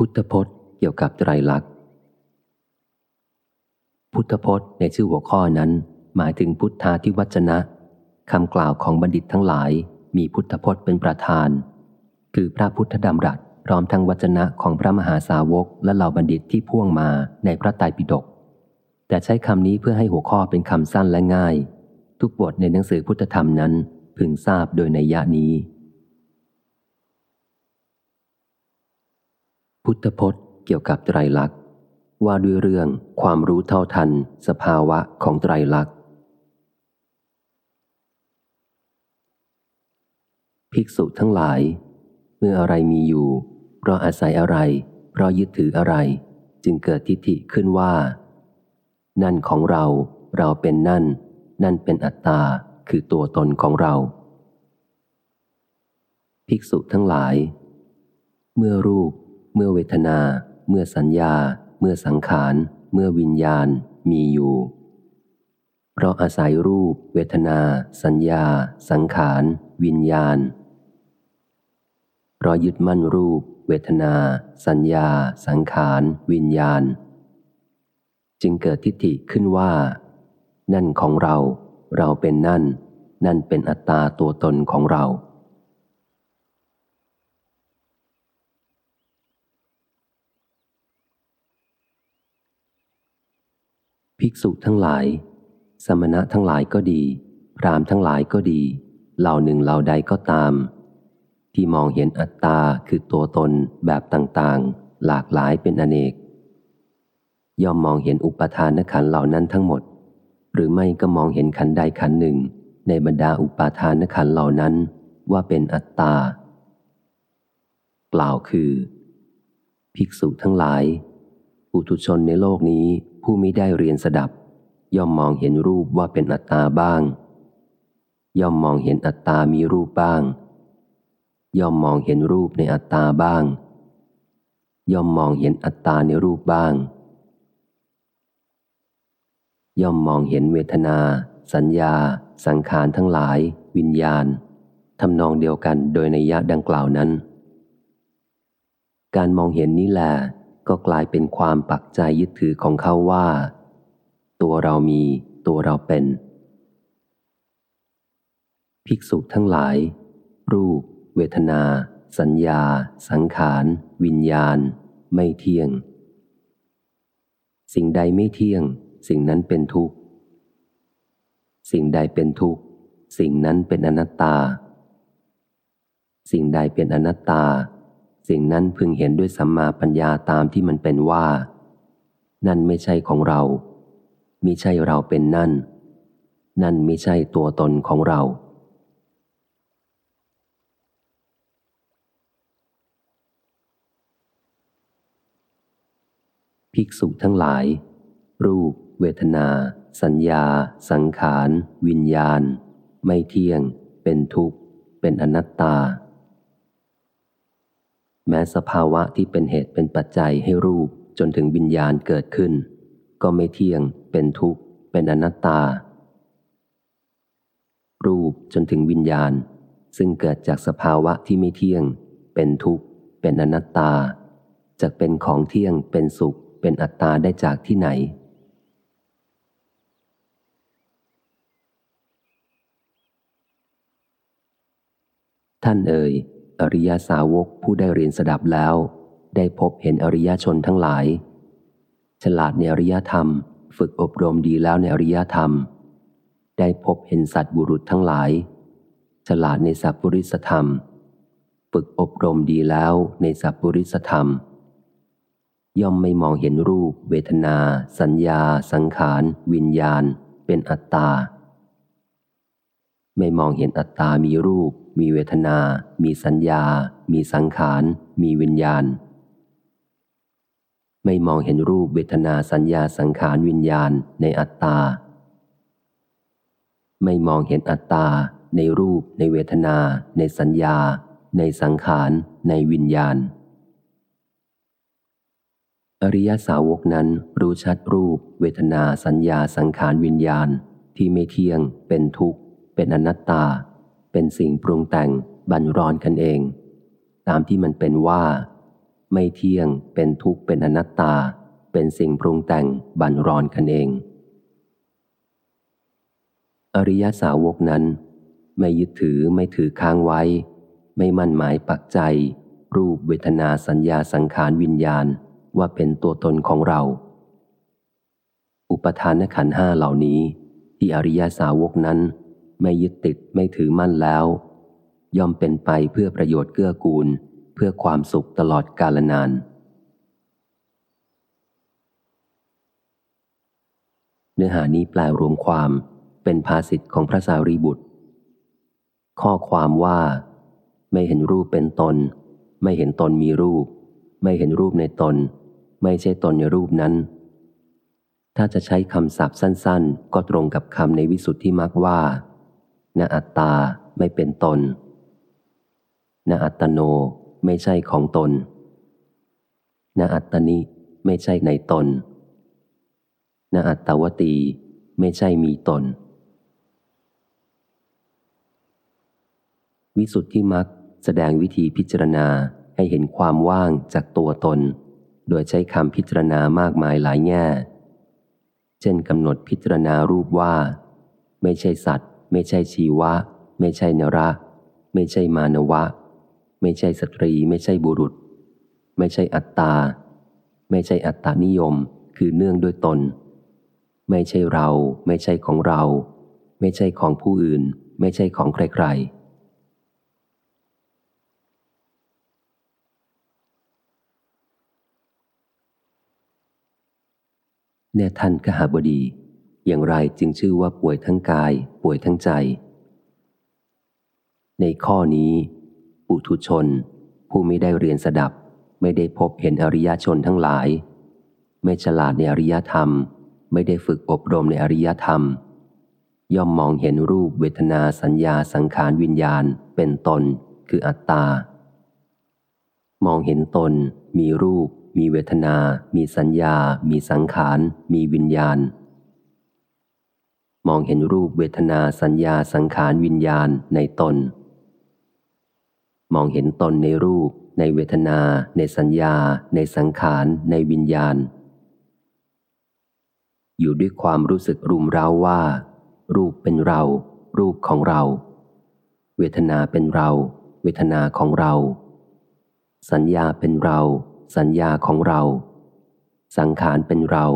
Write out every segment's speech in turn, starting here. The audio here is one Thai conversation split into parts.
พุทธพจน์เกี่ยวกับไตรลักษณ์ พุทธพจน์ในชื่อหัวข้อนั้น หมายถึงพุทธาทิวัจนะคำกล่าวของบัณฑิตทั้งหลาย มีพุทธพจน์เป็นประธาน คือพระพุทธดำรัสพร้อมทั้งวจนะของพระมหาสาวกและเหล่าบัณฑิตที่พ่วงมาในพระไตรปิฎกแต่ใช้คำนี้เพื่อให้หัวข้อเป็นคำสั้นและง่าย ทุกบทในหนังสือพุทธธรรมนั้นพึงทราบโดยในยะนี้ พุทธพจน์เกี่ยวกับไตรลักษณ์ว่าด้วยเรื่องความรู้เท่าทันสภาวะของไตรลักษณ์ภิกษุทั้งหลาย เมื่ออะไรมีอยู่ เพราะอาศัยอะไร เพราะยึดถืออะไร จึงเกิดทิฏฐิขึ้นว่า นั่นของเรา เราเป็นนั่น นั่นเป็นอัตตา คือตัวตนของเรา ภิกษุทั้งหลาย เมื่อรูป เมื่อเวทนา เมื่อสัญญา เมื่อสังขาร เมื่อวิญญาณมีอยู่ เพราะอาศัยรูป เวทนา สัญญา สังขาร วิญญาณ เพราะยึดมั่นรูป เวทนา สัญญา สังขาร วิญญาณ จึงเกิดทิฏฐิขึ้นว่า นั่นของเรา เราเป็นนั่น นั่นเป็นอัตตาตัวตนของเรา ภิกษุทั้งหลาย สมณะทั้งหลายก็ดี พรามทั้งหลายก็ดี เหล่าหนึ่งเหล่าใดก็ตาม ที่มองเห็นอัตตาคือตัวตนแบบต่างๆ หลากหลายเป็นอเนก ย่อมมองเห็นอุปทานขันเหล่านั้นทั้งหมด หรือไม่ก็มองเห็นขันใดขันหนึ่ง ในบรรดาอุปาทานขันเหล่านั้นว่าเป็นอัตตา กล่าวคือ ภิกษุทั้งหลายปุถุชนในโลกนี้ ผู้มิได้เรียนสดับ ย่อมมองเห็นรูปว่าเป็นอัตตาบ้าง ย่อมมองเห็นอัตตามีรูปบ้าง ย่อมมองเห็นรูปในอัตตาบ้าง ย่อมมองเห็นอัตตาในรูปบ้าง ย่อมมองเห็นเวทนา สัญญา สังขารทั้งหลาย วิญญาณทำนองเดียวกันโดยในยะดังกล่าวนั้น การมองเห็นนี้แหละ ก็กลายเป็นความปักใจยึดถือของเขาว่า ตัวเรามีตัวเราเป็น ภิกษุทั้งหลาย รูป เวทนา สัญญา สังขาร วิญญาณ ไม่เที่ยง สิ่งใดไม่เที่ยง สิ่งนั้นเป็นทุกข์ สิ่งใดเป็นทุกข์ สิ่งนั้นเป็นอนัตตา สิ่งใดเป็นอนัตตา สิ่งนั้นพึงเห็นด้วยสัมมาปัญญาตามที่มันเป็นว่า นั่นไม่ใช่ของเรามิใช่เราเป็นนั่น นั่นไม่ใช่ตัวตนของเรา ภิกษุทั้งหลาย รูป เวทนา สัญญา สังขาร วิญญาณ ไม่เที่ยง เป็นทุกข์ เป็นอนัตตา แม้สภาวะที่เป็นเหตุเป็นปัจจัยให้รูปจนถึงวิญญาณเกิดขึ้น ก็ไม่เที่ยง เป็นทุกข์ เป็นอนัตตา รูปจนถึงวิญญาณ ซึ่งเกิดจากสภาวะที่ไม่เที่ยง เป็นทุกข์ เป็นอนัตตาจะเป็นของเที่ยง เป็นสุข เป็นอัตตาได้จากที่ไหน ท่านเอ่ย อริยสาวกผู้ได้เรียนสดับแล้ว ได้พบเห็นอริยชนทั้งหลาย ฉลาดในอริยธรรม ฝึกอบรมดีแล้วในอริยธรรม ได้พบเห็นสัตว์บุรุษทั้งหลาย ฉลาดในสัพปริสธรรม ฝึกอบรมดีแล้วในสัพปริสธรรม ย่อมไม่มองเห็นรูป เวทนา สัญญา สังขาร วิญญาณ เป็นอัตตา ไม่มองเห็นอัตตามีรูป มีเวทนา มีสัญญา มีสังขาร มีวิญญาณ ไม่มองเห็นรูปเวทนาสัญญาสังขารวิญญาณในอัตตา ไม่มองเห็นอัตตา ในรูป ในเวทนา ในสัญญา ในสังขาร ในวิญญาณ อริยสาวกนั้นรู้ชัดรูป เวทนาสัญญาสังขารวิญญาณที่ไม่เที่ยง เป็นทุกข์ เป็นอนัตตา เป็นสิ่งปรุงแต่งบันรอนกันเอง ตามที่มันเป็นว่า ไม่เที่ยงเป็นทุกข์เป็นอนัตตา เป็นสิ่งปรุงแต่งบันรอนกันเอง อริยสาวกนั้น ไม่ยึดถือไม่ถือค้างไว้ ไม่มั่นหมายปักใจ รูปเวทนาสัญญาสังขารวิญญาณว่าเป็นตัวตนของเรา อุปทานขันห้าเหล่านี้ ที่อริยสาวกนั้น ไม่ยึดติดไม่ถือมั่นแล้ว ย่อมเป็นไปเพื่อประโยชน์เกื้อกูล เพื่อความสุขตลอดกาลนาน เนื้อหานี้แปลรวมความเป็นภาษิตของพระสารีบุตร ข้อความว่า ไม่เห็นรูปเป็นตน ไม่เห็นตนมีรูป ไม่เห็นรูปในตน ไม่ใช่ตนในรูปนั้นถ้าจะใช้คำศัพท์สั้น ๆ ก็ตรงกับคำในวิสุทธิมักว่า ณอัตตาไม่เป็นตนณอัตโนไม่ใช่ของตนณอัตตนิไม่ใช่ในตนณอัตตวตีไม่ใช่มีตน วิสุทธิมักแสดงวิธีพิจารณาให้เห็นความว่างจากตัวตน โดยใช้คำพิจารณามากมายหลายแง่ เช่นกำหนดพิจารณารูปว่า ไม่ใช่สัตว์ ไม่ใช่ชีวะ ไม่ใช่นระ ไม่ใช่มานวะ ไม่ใช่สตรี ไม่ใช่บุรุษ ไม่ใช่อัตตา ไม่ใช่อัตตานิยม คือเนื่องด้วยตน ไม่ใช่เรา ไม่ใช่ของเรา ไม่ใช่ของผู้อื่น ไม่ใช่ของใครๆแน่ท่านกหาบดี อย่างไรจึงชื่อว่าป่วยทั้งกาย ป่วยทั้งใจ ในข้อนี้ ปุถุชน ผู้ไม่ได้เรียนสดับ ไม่ได้พบเห็นอริยชนทั้งหลาย ไม่ฉลาดในอริยธรรม ไม่ได้ฝึกอบรมในอริยธรรม ย่อมมองเห็นรูปเวทนาสัญญาสังขารวิญญาณ เป็นตน คืออัตตามองเห็นตน มีรูป มีเวทนา มีสัญญา มีสังขาร มีวิญญาณ มองเห็นรูปเวทนาสัญญาสังขารวิญญาณในตน มองเห็นตนในรูป ในเวทนา ในสัญญา ในสังขาร ในวิญญาณ อยู่ด้วยความรู้สึกรุมเร้าว่า รูปเป็นเรา รูปของเรา เวทนาเป็นเรา เวทนาของเรา สัญญาเป็นเรา สัญญาของเรา สังขารเป็นเรา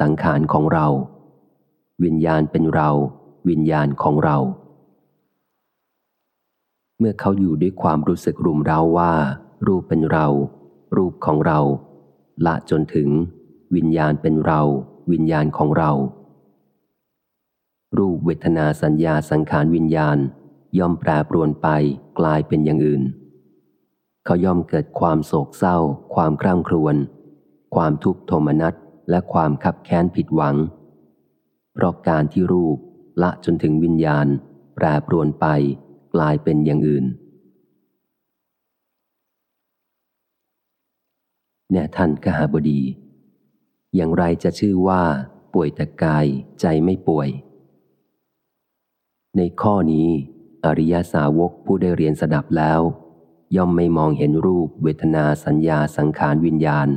สังขารของเรา วิญญาณเป็นเรา วิญญาณของเรา เมื่อเขาอยู่ด้วยความรู้สึกรุมเร้าว่า รูปเป็นเรา รูปของเรา ละจนถึง วิญญาณเป็นเรา วิญญาณของเรา รูปเวทนาสัญญาสังขารวิญญาณ ย่อมแปรปรวนไปกลายเป็นอย่างอื่น เขาย่อมเกิดความโศกเศร้า ความกร่ำครวญความทุกข์โทมนัสและความขับแค้นผิดหวัง เพราะการที่รูปละจนถึงวิญญาณ แปรปรวนไปกลายเป็นอย่างอื่น แน่ท่านกหาบดี อย่างไรจะชื่อว่า ป่วยแต่กายใจไม่ป่วย ในข้อนี้ อริยสาวกผู้ได้เรียนสดับแล้ว ย่อมไม่มองเห็นรูปเวทนาสัญญาสังขารวิญญาณ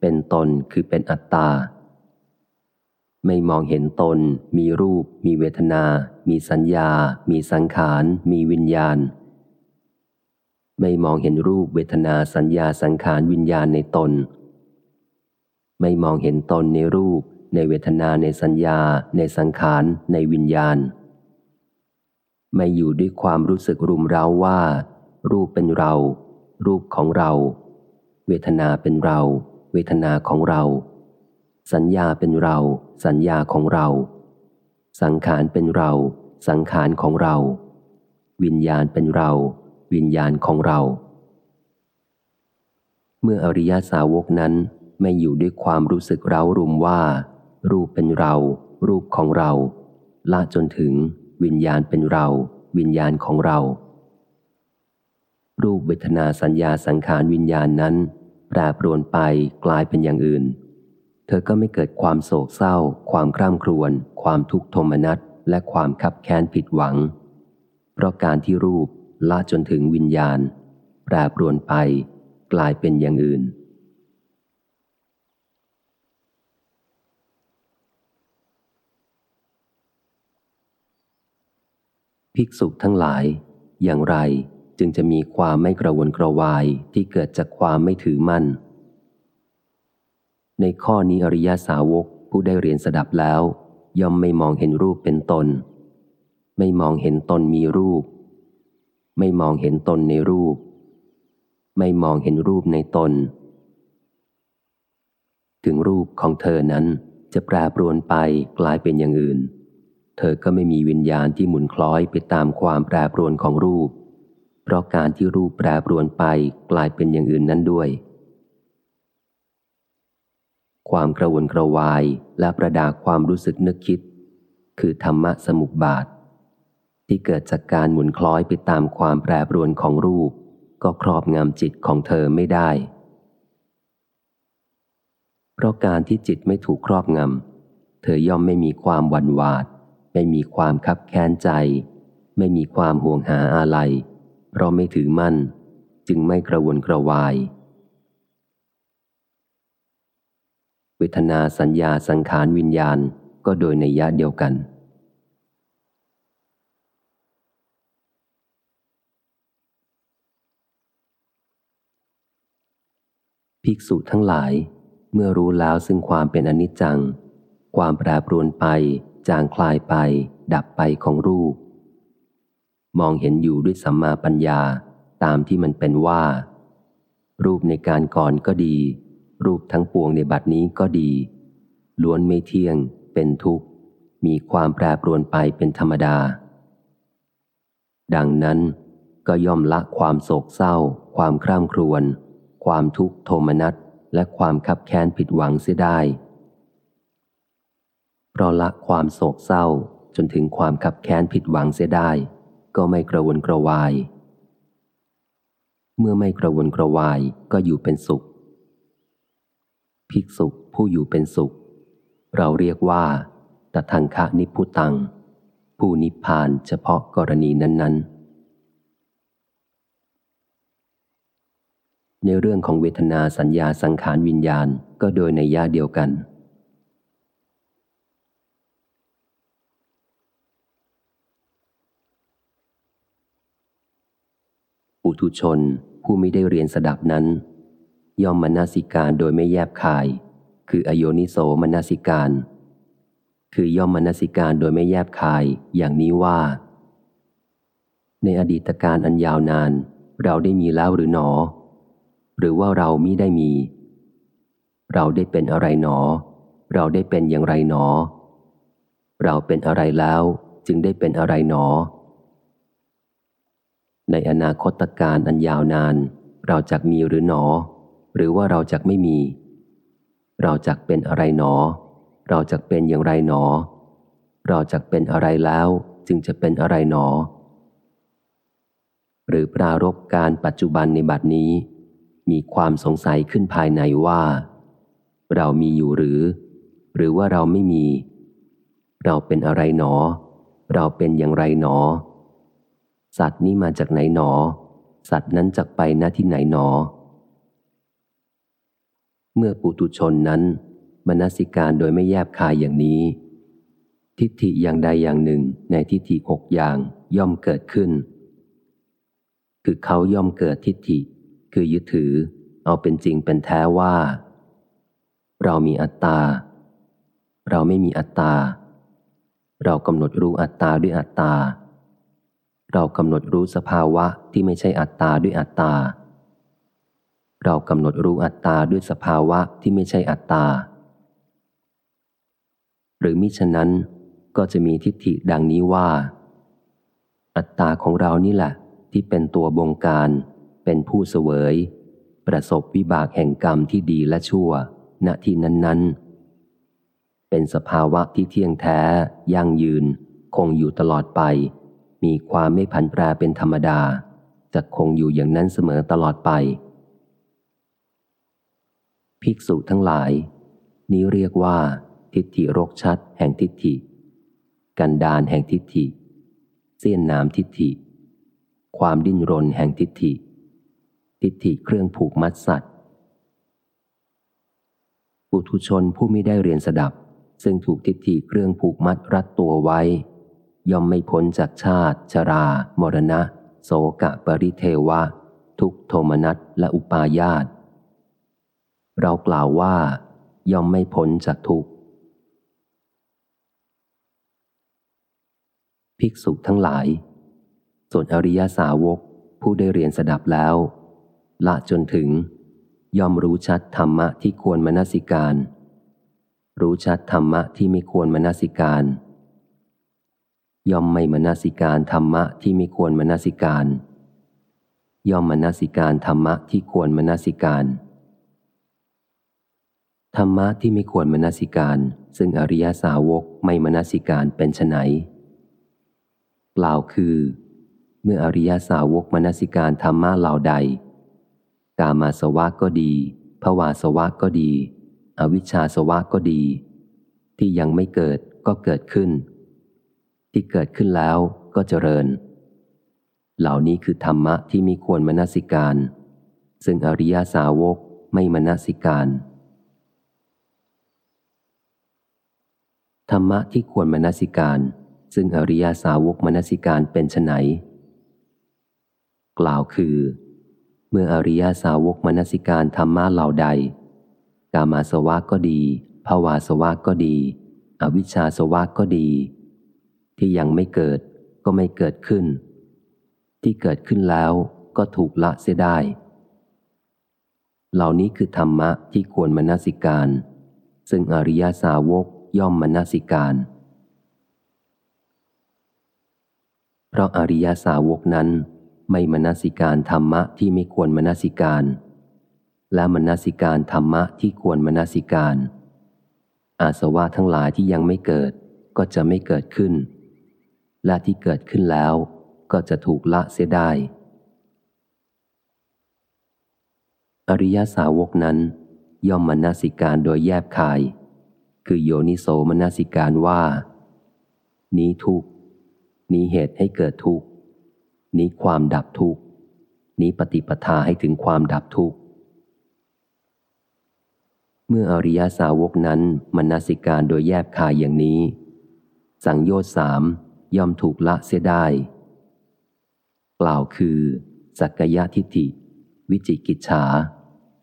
เป็นตนคือเป็นอัตตา ไม่มองเห็นตน มีรูป มีเวทนา มีสัญญา มีสังขาร มีวิญญาณ ไม่มองเห็นรูปเวทนาสัญญาสังขารวิญญาณในตน ไม่มองเห็นตนในรูป ในเวทนาในสัญญา ในสังขาร ในวิญญาณ ไม่อยู่ด้วยความรู้สึกรุมเร้าว่า รูปเป็นเรา รูปของเรา เวทนาเป็นเรา เวทนาของเรา สัญญาเป็นเรา สัญญาของเรา สังขารเป็นเรา สังขารของเรา วิญญาณเป็นเรา วิญญาณของเรา เมื่ออริยสาวกนั้นไม่อยู่ด้วยความรู้สึกเร้ารุมว่า รูปเป็นเรา รูปของเราละจนถึงวิญญาณเป็นเรา วิญญาณของเรา รูปเวทนาสัญญาสังขารวิญญาณนั้นแปรปรวนไปกลายเป็นอย่างอื่น เธอก็ไม่เกิดความโศกเศร้า ความคร่ำครวญ ความทุกขโทมนัส และความขับแค้นผิดหวัง เพราะการที่รูปละจนถึงวิญญาณ แปรปรวนไปกลายเป็นอย่างอื่น ภิกษุทั้งหลาย อย่างไรจึงจะมีความไม่กระวนกระวายที่เกิดจากความไม่ถือมั่น ในข้อนี้อริยสาวกผู้ได้เรียนสดับแล้ว ย่อมไม่มองเห็นรูปเป็นตน ไม่มองเห็นตนมีรูป ไม่มองเห็นตนในรูป ไม่มองเห็นรูปในตน ถึงรูปของเธอนั้นจะแปรปรวนไปกลายเป็นอย่างอื่น เธอก็ไม่มีวิญญาณที่หมุนคล้อยไปตามความแปรปรวนของรูป เพราะการที่รูปแปรปรวนไปกลายเป็นอย่างอื่นนั้นด้วย ความกระวนกระวายและประดาความรู้สึกนึกคิด คือธรรมะสมุปบาท ที่เกิดจากการหมุนคล้อยไปตามความแปรปรวนของรูป ก็ครอบงำจิตของเธอไม่ได้ เพราะการที่จิตไม่ถูกครอบงำเธอย่อมไม่มีความหวั่นหวาด ไม่มีความคับแค้นใจ ไม่มีความห่วงหาอะไร เพราะไม่ถือมั่น จึงไม่กระวนกระวาย เวทนาสัญญาสังขารวิญญาณก็โดยในยะเดียวกัน ภิกษุทั้งหลาย เมื่อรู้แล้วซึ่งความเป็นอนิจจัง ความแปรปรวนไป จางคลายไป ดับไปของรูป มองเห็นอยู่ด้วยสัมมาปัญญาตามที่มันเป็นว่า รูปในการก่อนก็ดี รูปทั้งปวงในบัดนี้ก็ดี ล้วนไม่เที่ยง เป็นทุกข์ มีความแปรปรวนไปเป็นธรรมดา ดังนั้นก็ย่อมละความโศกเศร้า ความคร่ำครวญ ความทุกข์โทมนัสและความคับแค้นผิดหวังเสียได้ เพราะละความโศกเศร้าจนถึงความขับแค้นผิดหวังเสียได้ ก็ไม่กระวนกระวาย เมื่อไม่กระวนกระวายก็อยู่เป็นสุข ภิกษุผู้อยู่เป็นสุข เราเรียกว่าตทังคะนิพุตัง ผู้นิพพานเฉพาะกรณีนั้น ๆ ในเรื่องของเวทนาสัญญาสังขารวิญญาณก็โดยในย่าเดียวกันปุถุชนผู้ไม่ได้เรียนสดับนั้น ย่อมมนาสิการโดยไม่แยบคาย คืออโยนิโสมนาสิการ คือย่อมมนาสิการโดยไม่แยบคายอย่างนี้ว่า ในอดีตการอันยาวนาน เราได้มีแล้วหรือหนอ หรือว่าเรามิได้มี เราได้เป็นอะไรหนอ เราได้เป็นอย่างไรหนอ เราเป็นอะไรแล้วจึงได้เป็นอะไรหนอ ในอนาคตการอันยาวนาน เราจักมีหรือหนอ หรือว่าเราจักไม่มี เราจักเป็นอะไรหนอ เราจักเป็นอย่างไรหนอ เราจักเป็นอะไรแล้วจึงจะเป็นอะไรหนอ หรือปรารบการปัจจุบันในบัดนี้ มีความสงสัยขึ้นภายในว่า เรามีอยู่หรือ หรือว่าเราไม่มี เราเป็นอะไรหนอ เราเป็นอย่างไรหนอ สัตว์นี้มาจากไหนหนอ สัตว์นั้นจากไปณที่ไหนหนอ เมื่อปุตุชนนั้นมนสิการโดยไม่แยบคายอย่างนี้ ทิฏฐิอย่างใดอย่างหนึ่งในทิฏฐิหกอย่างย่อมเกิดขึ้น คือเขาย่อมเกิดทิฏฐิ คือยึดถือ เอาเป็นจริงเป็นแท้ว่า เรามีอัตตา เราไม่มีอัตตา เรากำหนดรู้อัตตาด้วยอัตตา เรากำหนดรู้สภาวะที่ไม่ใช่อัตตาด้วยอัตตา เรากำหนดรู้อัตตาด้วยสภาวะที่ไม่ใช่อัตตา หรือมิฉะนั้นก็จะมีทิฏฐิดังนี้ว่า อัตตาของเรานี่แหละ ที่เป็นตัวบงการ เป็นผู้เสวย ประสบวิบากแห่งกรรมที่ดีและชั่ว ณที่นั้น ๆ เป็นสภาวะที่เที่ยงแท้ ยั่งยืน คงอยู่ตลอดไป มีความไม่ผันแปรเป็นธรรมดาจะคงอยู่อย่างนั้นเสมอตลอดไป ภิกษุทั้งหลาย นี้เรียกว่า ทิฏฐิรกชัด แห่งทิฏฐิ กันดานแห่งทิฏฐิ เสี้ยนน้ำทิฏฐิ ความดิ้นรนแห่งทิฏฐิ ทิฏฐิเครื่องผูกมัดสัตว์ปุถุชนผู้ไม่ได้เรียนสดับ ซึ่งถูกทิฏฐิเครื่องผูกมัดรัดตัวไว้ ย่อมไม่พ้นจากชาติ ชรา มรณะ โสกะปริเทวะ ทุกโทมนัสและอุปาญาต เรากล่าวว่า ย่อมไม่พ้นจากทุกข์ ภิกษุทั้งหลาย ส่วนอริยสาวกผู้ได้เรียนสดับแล้ว ละจนถึง ย่อมรู้ชัดธรรมะที่ควรมนสิการ รู้ชัดธรรมะที่ไม่ควรมนสิการ ย่อมไม่มนสิการธรรมะที่ไม่ควรมนสิการย่อมมนสิการธรรมะที่ควรมนสิการ ธรรมะที่ไม่ควรมนสิการ ซึ่งอริยสาวกไม่มนสิการเป็นไฉนกล่าวคือ เมื่ออริยสาวกมนสิการธรรมะเหล่าใด กามาสวะก็ดีภวาสวะก็ดี อวิชชาสวะก็ดี ที่ยังไม่เกิดก็เกิดขึ้น ที่เกิดขึ้นแล้วก็เจริญ เหล่านี้คือธรรมะที่มีควรมนสิการ ซึ่งอริยสาวกไม่มนสิการ ธรรมะที่ควรมนสิการ ซึ่งอริยาสาวกมนสิการเป็นไนกล่าวคือ เมื่ออริยาสาวกมนสิการธรรมะเหล่าใด กามาสวะก็ดีภาวาสวะก็ดี อวิชชาสวะก็ดี ที่ยังไม่เกิดก็ไม่เกิดขึ้น ที่เกิดขึ้นแล้วก็ถูกละเสียได้ เหล่านี้คือธรรมะที่ควรมนสิการ ซึ่งอริยาสาวก ย่อมมนสิการ เพราะอริยสาวกนั้นไม่มนสิการธรรมะที่ไม่ควรมนสิการ และมนสิการธรรมะที่ควรมนสิการ อาสวะทั้งหลายที่ยังไม่เกิดก็จะไม่เกิดขึ้น และที่เกิดขึ้นแล้วก็จะถูกละเสียได้ อริยสาวกนั้นย่อมมนสิการโดยแยบคาย คือโยนิโสมนสิการว่า นี้ทุกนี้เหตุให้เกิดทุกนี้ความดับทุกนี้ปฏิปทาให้ถึงความดับทุกเมื่ออริยสาวกนั้นมนสิการโดยแยบคายอย่างนี้ สังโยชน์สามย่อมถูกละเสียได้ กล่าวคือสักกายทิฏฐิ วิจิกิจฉา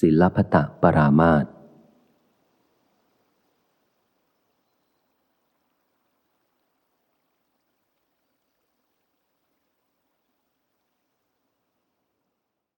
ศิลปตะปรามาต